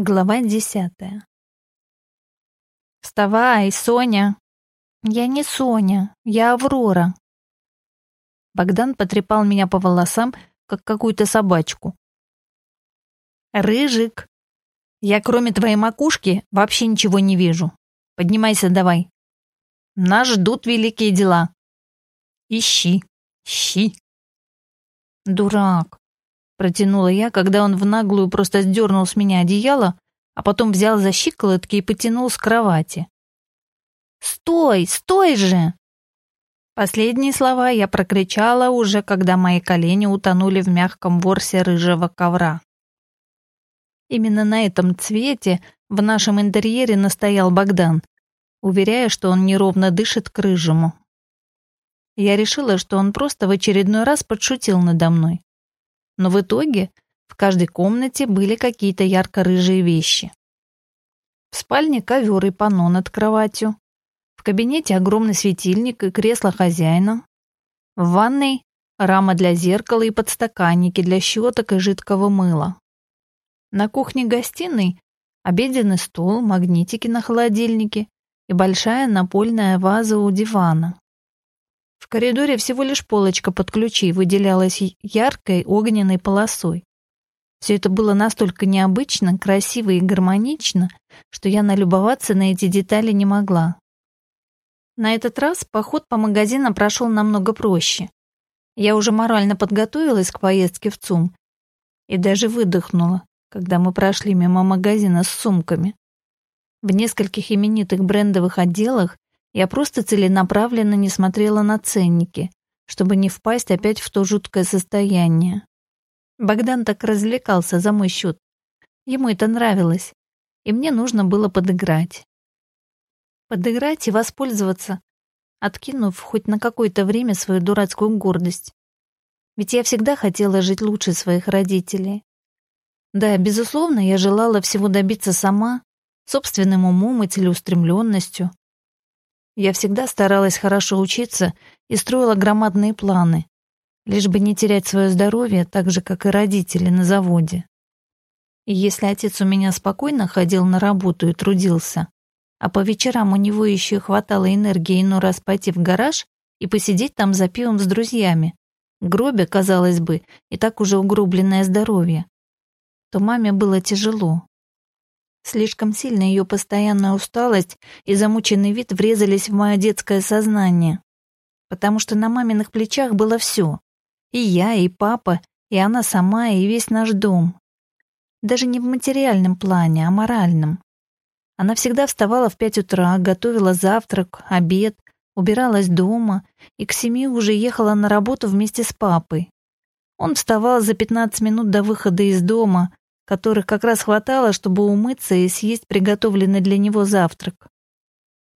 Глава десятая. «Вставай, Соня!» «Я не Соня, я Аврора». Богдан потрепал меня по волосам, как какую-то собачку. «Рыжик, я кроме твоей макушки вообще ничего не вижу. Поднимайся давай. Нас ждут великие дела. Ищи, ищи». «Дурак, Протянула я, когда он в наглую просто сдернул с меня одеяло, а потом взял за щиколотки и потянул с кровати. «Стой! Стой же!» Последние слова я прокричала уже, когда мои колени утонули в мягком ворсе рыжего ковра. Именно на этом цвете в нашем интерьере настоял Богдан, уверяя, что он неровно дышит к рыжему. Я решила, что он просто в очередной раз подшутил надо мной но в итоге в каждой комнате были какие-то ярко-рыжие вещи. В спальне ковер и панно над кроватью. В кабинете огромный светильник и кресло хозяина. В ванной рама для зеркала и подстаканники для щеток и жидкого мыла. На кухне-гостиной обеденный стол, магнитики на холодильнике и большая напольная ваза у дивана. В коридоре всего лишь полочка под ключи выделялась яркой огненной полосой. Все это было настолько необычно, красиво и гармонично, что я налюбоваться на эти детали не могла. На этот раз поход по магазинам прошел намного проще. Я уже морально подготовилась к поездке в ЦУМ и даже выдохнула, когда мы прошли мимо магазина с сумками. В нескольких именитых брендовых отделах я просто целенаправленно не смотрела на ценники, чтобы не впасть опять в то жуткое состояние. Богдан так развлекался за мой счет. Ему это нравилось, и мне нужно было подыграть. Подыграть и воспользоваться, откинув хоть на какое-то время свою дурацкую гордость. Ведь я всегда хотела жить лучше своих родителей. Да, безусловно, я желала всего добиться сама, собственным умом и целеустремленностью, я всегда старалась хорошо учиться и строила громадные планы, лишь бы не терять свое здоровье так же, как и родители на заводе. И если отец у меня спокойно ходил на работу и трудился, а по вечерам у него еще хватало энергии иной раз пойти в гараж и посидеть там за пивом с друзьями, гробе, казалось бы, и так уже угробленное здоровье, то маме было тяжело. Слишком сильно ее постоянная усталость и замученный вид врезались в мое детское сознание. Потому что на маминых плечах было все. И я, и папа, и она сама, и весь наш дом. Даже не в материальном плане, а моральном. Она всегда вставала в пять утра, готовила завтрак, обед, убиралась дома и к семи уже ехала на работу вместе с папой. Он вставал за пятнадцать минут до выхода из дома, которых как раз хватало, чтобы умыться и съесть приготовленный для него завтрак.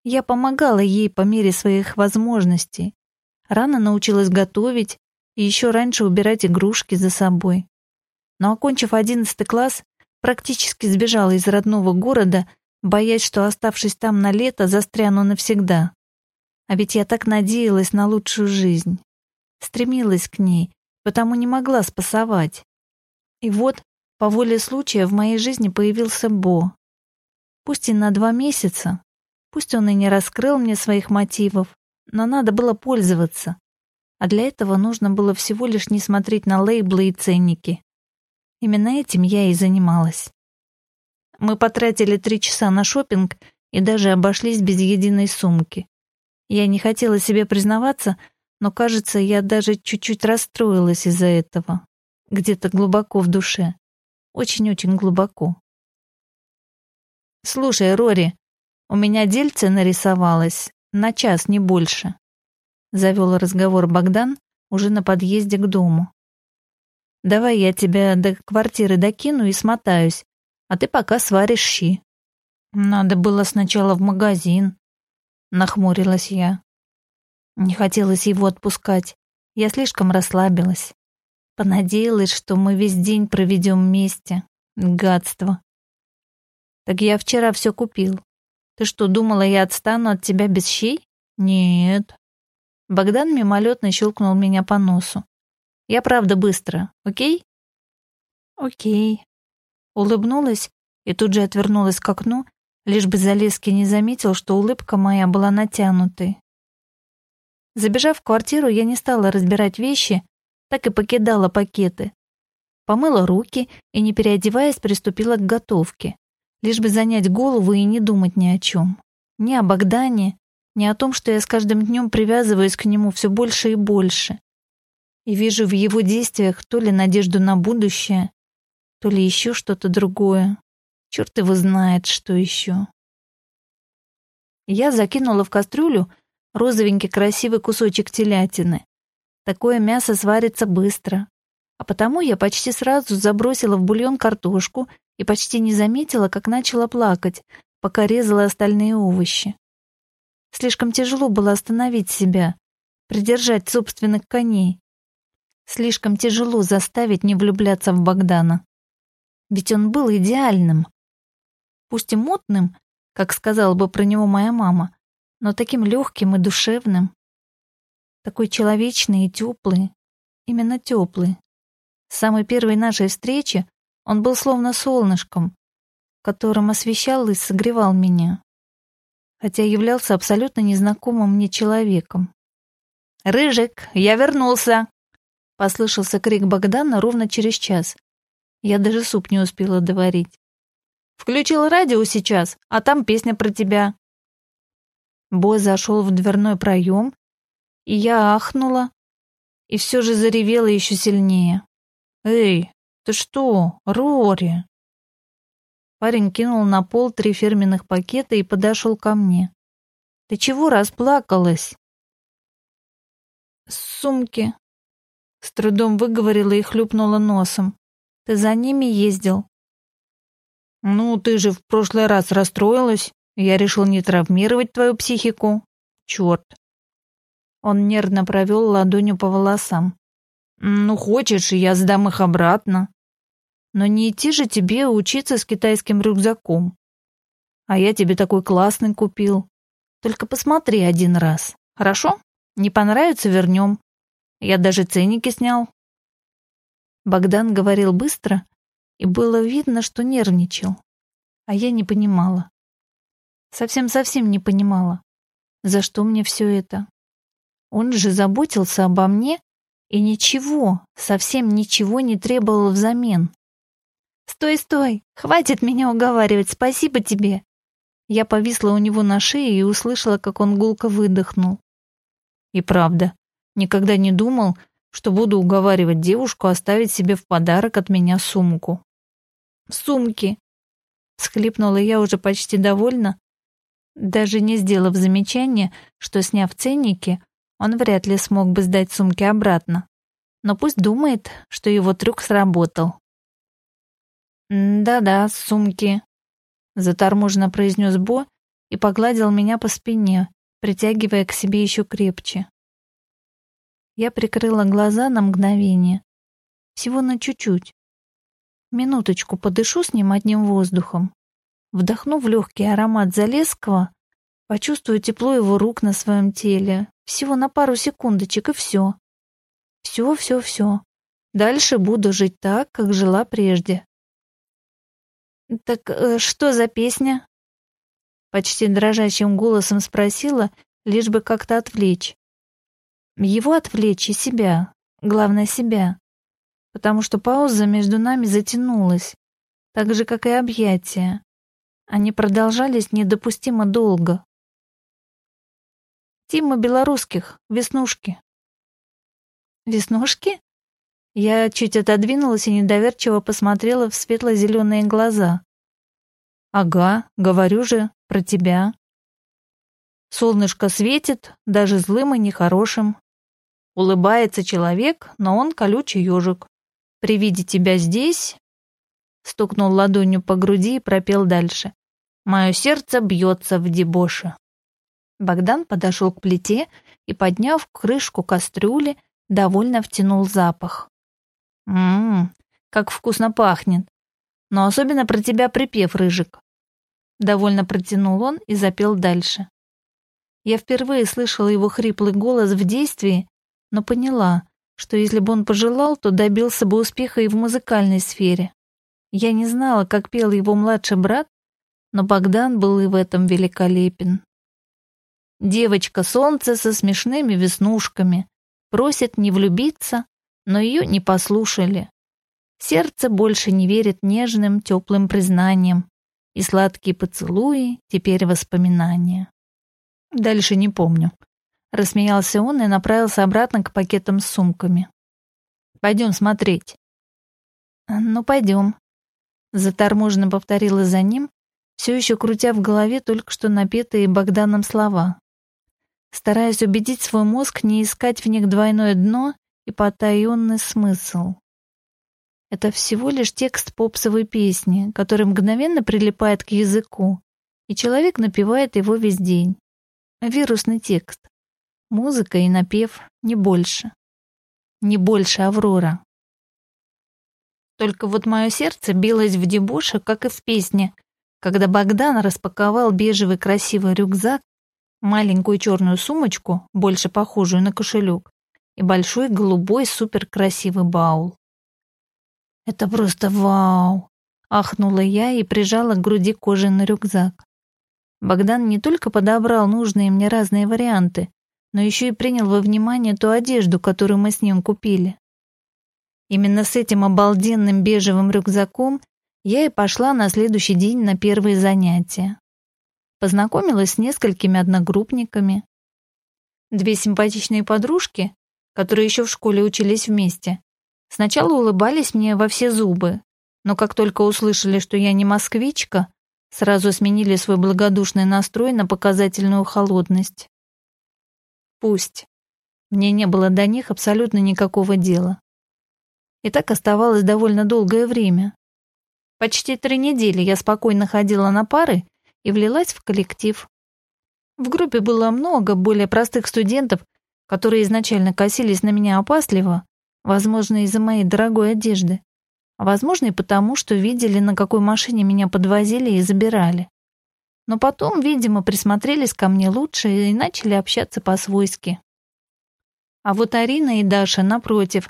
Я помогала ей по мере своих возможностей. Рано научилась готовить и еще раньше убирать игрушки за собой. Но окончив одиннадцатый класс, практически сбежала из родного города, боясь, что, оставшись там на лето, застряну навсегда. А ведь я так надеялась на лучшую жизнь. Стремилась к ней, потому не могла спасовать. И вот по воле случая в моей жизни появился Бо. Пусть и на два месяца, пусть он и не раскрыл мне своих мотивов, но надо было пользоваться. А для этого нужно было всего лишь не смотреть на лейблы и ценники. Именно этим я и занималась. Мы потратили три часа на шопинг и даже обошлись без единой сумки. Я не хотела себе признаваться, но, кажется, я даже чуть-чуть расстроилась из-за этого, где-то глубоко в душе. Очень-очень глубоко. «Слушай, Рори, у меня дельце нарисовалось, на час, не больше», завел разговор Богдан уже на подъезде к дому. «Давай я тебя до квартиры докину и смотаюсь, а ты пока сваришь щи». «Надо было сначала в магазин», — нахмурилась я. Не хотелось его отпускать, я слишком расслабилась. Понадеялась, что мы весь день проведем вместе. Гадство. Так я вчера все купил. Ты что, думала, я отстану от тебя без щей? Нет. Богдан мимолетно щелкнул меня по носу. Я правда быстро, окей? Окей. Улыбнулась и тут же отвернулась к окну, лишь бы Залеский не заметил, что улыбка моя была натянутой. Забежав в квартиру, я не стала разбирать вещи, так и покидала пакеты. Помыла руки и, не переодеваясь, приступила к готовке, лишь бы занять голову и не думать ни о чем. Ни о Богдане, ни о том, что я с каждым днем привязываюсь к нему все больше и больше. И вижу в его действиях то ли надежду на будущее, то ли еще что-то другое. Черт его знает, что еще. Я закинула в кастрюлю розовенький красивый кусочек телятины. Такое мясо сварится быстро. А потому я почти сразу забросила в бульон картошку и почти не заметила, как начала плакать, пока резала остальные овощи. Слишком тяжело было остановить себя, придержать собственных коней. Слишком тяжело заставить не влюбляться в Богдана. Ведь он был идеальным. Пусть и мутным, как сказала бы про него моя мама, но таким легким и душевным. Такой человечный и теплый. Именно теплый. С самой первой нашей встречи он был словно солнышком, которым освещал и согревал меня, хотя являлся абсолютно незнакомым мне человеком. «Рыжик, я вернулся!» Послышался крик Богдана ровно через час. Я даже суп не успела доварить. «Включил радио сейчас, а там песня про тебя». Бой зашел в дверной проем, и я ахнула, и все же заревела еще сильнее. «Эй, ты что, Рори?» Парень кинул на пол три фирменных пакета и подошел ко мне. «Ты чего расплакалась?» «Сумки». С трудом выговорила и хлюпнула носом. «Ты за ними ездил?» «Ну, ты же в прошлый раз расстроилась. Я решил не травмировать твою психику. Черт». Он нервно провел ладонью по волосам. «Ну, хочешь, я сдам их обратно. Но не идти же тебе учиться с китайским рюкзаком. А я тебе такой классный купил. Только посмотри один раз, хорошо? Не понравится — вернем. Я даже ценники снял». Богдан говорил быстро, и было видно, что нервничал. А я не понимала. Совсем-совсем не понимала, за что мне все это. Он же заботился обо мне и ничего, совсем ничего не требовал взамен. «Стой, стой! Хватит меня уговаривать, спасибо тебе!» Я повисла у него на шее и услышала, как он гулко выдохнул. И правда, никогда не думал, что буду уговаривать девушку оставить себе в подарок от меня сумку. «Сумки!» — схлипнула я уже почти довольна, даже не сделав замечания, что, сняв ценники, он вряд ли смог бы сдать сумки обратно. Но пусть думает, что его трюк сработал. «Да-да, сумки», — заторможенно произнес Бо и погладил меня по спине, притягивая к себе еще крепче. Я прикрыла глаза на мгновение. Всего на чуть-чуть. Минуточку подышу с ним одним воздухом. Вдохну в легкий аромат Залесского, почувствую тепло его рук на своем теле, всего на пару секундочек, и все. Все, все, все. Дальше буду жить так, как жила прежде. «Так э, что за песня?» Почти дрожащим голосом спросила, лишь бы как-то отвлечь. Его отвлечь и себя, главное себя. Потому что пауза между нами затянулась, так же, как и объятия. Они продолжались недопустимо долго. Тима белорусских, веснушки. Веснушки? Я чуть отодвинулась и недоверчиво посмотрела в светло-зеленые глаза. Ага, говорю же, про тебя. Солнышко светит, даже злым и нехорошим. Улыбается человек, но он колючий ежик. При виде тебя здесь... Стукнул ладонью по груди и пропел дальше. Мое сердце бьется в дебоше. Богдан подошел к плите и, подняв крышку кастрюли, довольно втянул запах. «Ммм, как вкусно пахнет. Но особенно про тебя припев, Рыжик». Довольно протянул он и запел дальше. Я впервые слышала его хриплый голос в действии, но поняла, что если бы он пожелал, то добился бы успеха и в музыкальной сфере. Я не знала, как пел его младший брат, но Богдан был и в этом великолепен. Девочка-солнце со смешными веснушками просит не влюбиться, но ее не послушали. Сердце больше не верит нежным, теплым признаниям, и сладкие поцелуи теперь воспоминания. Дальше не помню. Рассмеялся он и направился обратно к пакетам с сумками. Пойдем смотреть. Ну, пойдем. Заторможенно повторила за ним, все еще крутя в голове только что напетые Богданом слова. Стараясь убедить свой мозг не искать в них двойное дно и потаенный смысл. Это всего лишь текст попсовой песни, который мгновенно прилипает к языку, и человек напевает его весь день. Вирусный текст. Музыка и напев, не больше. Не больше Аврора. Только вот мое сердце билось в дебоше, как и в песне, когда Богдан распаковал бежевый красивый рюкзак, маленькую черную сумочку, больше похожую на кошелек, и большой голубой суперкрасивый баул. «Это просто вау!» — ахнула я и прижала к груди кожаный рюкзак. Богдан не только подобрал нужные мне разные варианты, но еще и принял во внимание ту одежду, которую мы с ним купили. Именно с этим обалденным бежевым рюкзаком я и пошла на следующий день на первые занятия. Познакомилась с несколькими одногруппниками. Две симпатичные подружки, которые еще в школе учились вместе, Сначала улыбались мне во все зубы, но как только услышали, что я не москвичка, сразу сменили свой благодушный настрой на показательную холодность. Пусть. Мне не было до них абсолютно никакого дела. И так оставалось довольно долгое время. Почти три недели я спокойно ходила на пары и влилась в коллектив. В группе было много более простых студентов, которые изначально косились на меня опасливо, Возможно, из-за моей дорогой одежды. А возможно, и потому, что видели, на какой машине меня подвозили и забирали. Но потом, видимо, присмотрелись ко мне лучше и начали общаться по-свойски. А вот Арина и Даша, напротив,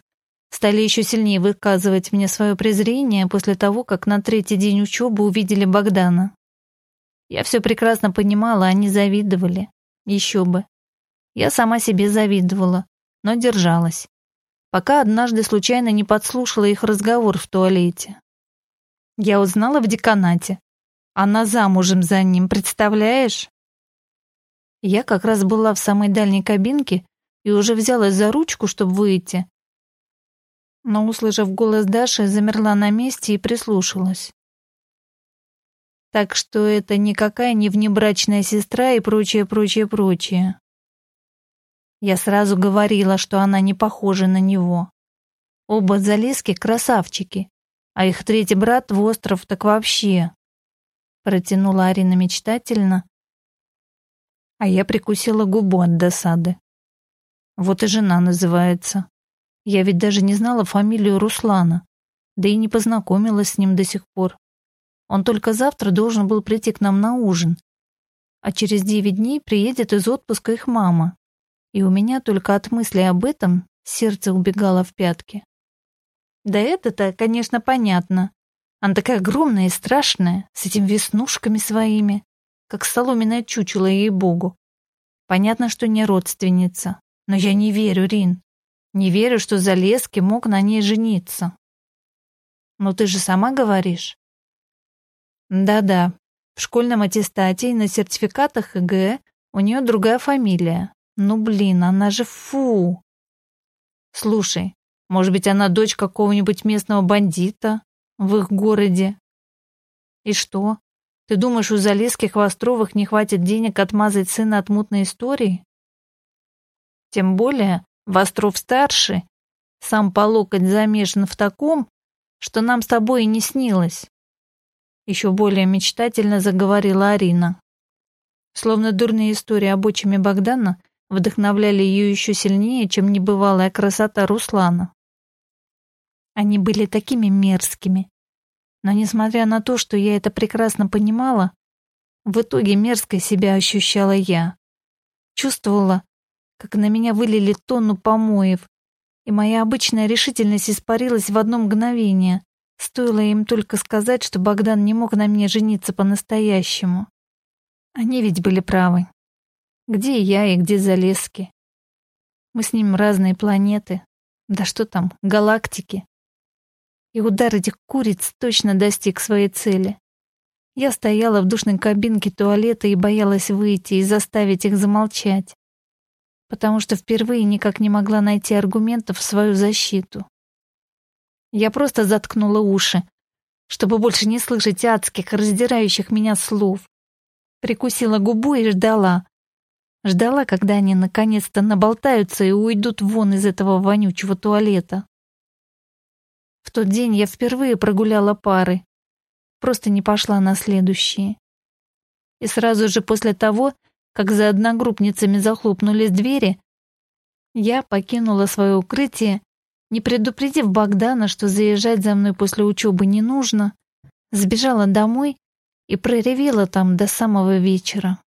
стали еще сильнее выказывать мне свое презрение после того, как на третий день учебы увидели Богдана. Я все прекрасно понимала, они завидовали. Еще бы. Я сама себе завидовала, но держалась пока однажды случайно не подслушала их разговор в туалете. Я узнала в деканате. Она замужем за ним, представляешь? Я как раз была в самой дальней кабинке и уже взялась за ручку, чтобы выйти. Но, услышав голос Даши, замерла на месте и прислушалась. Так что это никакая не внебрачная сестра и прочее, прочее, прочее. Я сразу говорила, что она не похожа на него. Оба Залески красавчики, а их третий брат в остров так вообще. Протянула Арина мечтательно, а я прикусила губу от досады. Вот и жена называется. Я ведь даже не знала фамилию Руслана, да и не познакомилась с ним до сих пор. Он только завтра должен был прийти к нам на ужин, а через девять дней приедет из отпуска их мама и у меня только от мысли об этом сердце убегало в пятки. Да это-то, конечно, понятно. Она такая огромная и страшная, с этими веснушками своими, как соломенное чучело, ей-богу. Понятно, что не родственница, но я не верю, Рин. Не верю, что Залески мог на ней жениться. Но ты же сама говоришь. Да-да, в школьном аттестате и на сертификатах ЕГЭ у нее другая фамилия, ну блин, она же фу. Слушай, может быть, она дочь какого-нибудь местного бандита в их городе? И что? Ты думаешь, у Залесских Востровых не хватит денег отмазать сына от мутной истории? Тем более, Востров-старший сам по локоть замешан в таком, что нам с тобой и не снилось. Еще более мечтательно заговорила Арина. Словно дурные истории об отчиме Богдана вдохновляли ее еще сильнее, чем небывалая красота Руслана. Они были такими мерзкими. Но несмотря на то, что я это прекрасно понимала, в итоге мерзко себя ощущала я. Чувствовала, как на меня вылили тонну помоев, и моя обычная решительность испарилась в одно мгновение, Стоило им только сказать, что Богдан не мог на мне жениться по-настоящему. Они ведь были правы. Где я и где Залески? Мы с ним разные планеты. Да что там, галактики. И удар этих куриц точно достиг своей цели. Я стояла в душной кабинке туалета и боялась выйти и заставить их замолчать, потому что впервые никак не могла найти аргументов в свою защиту. Я просто заткнула уши, чтобы больше не слышать адских, раздирающих меня слов. Прикусила губу и ждала. Ждала, когда они наконец-то наболтаются и уйдут вон из этого вонючего туалета. В тот день я впервые прогуляла пары, просто не пошла на следующие. И сразу же после того, как за одногруппницами захлопнулись двери, я покинула свое укрытие, не предупредив Богдана, что заезжать за мной после учебы не нужно, сбежала домой и проревела там до самого вечера.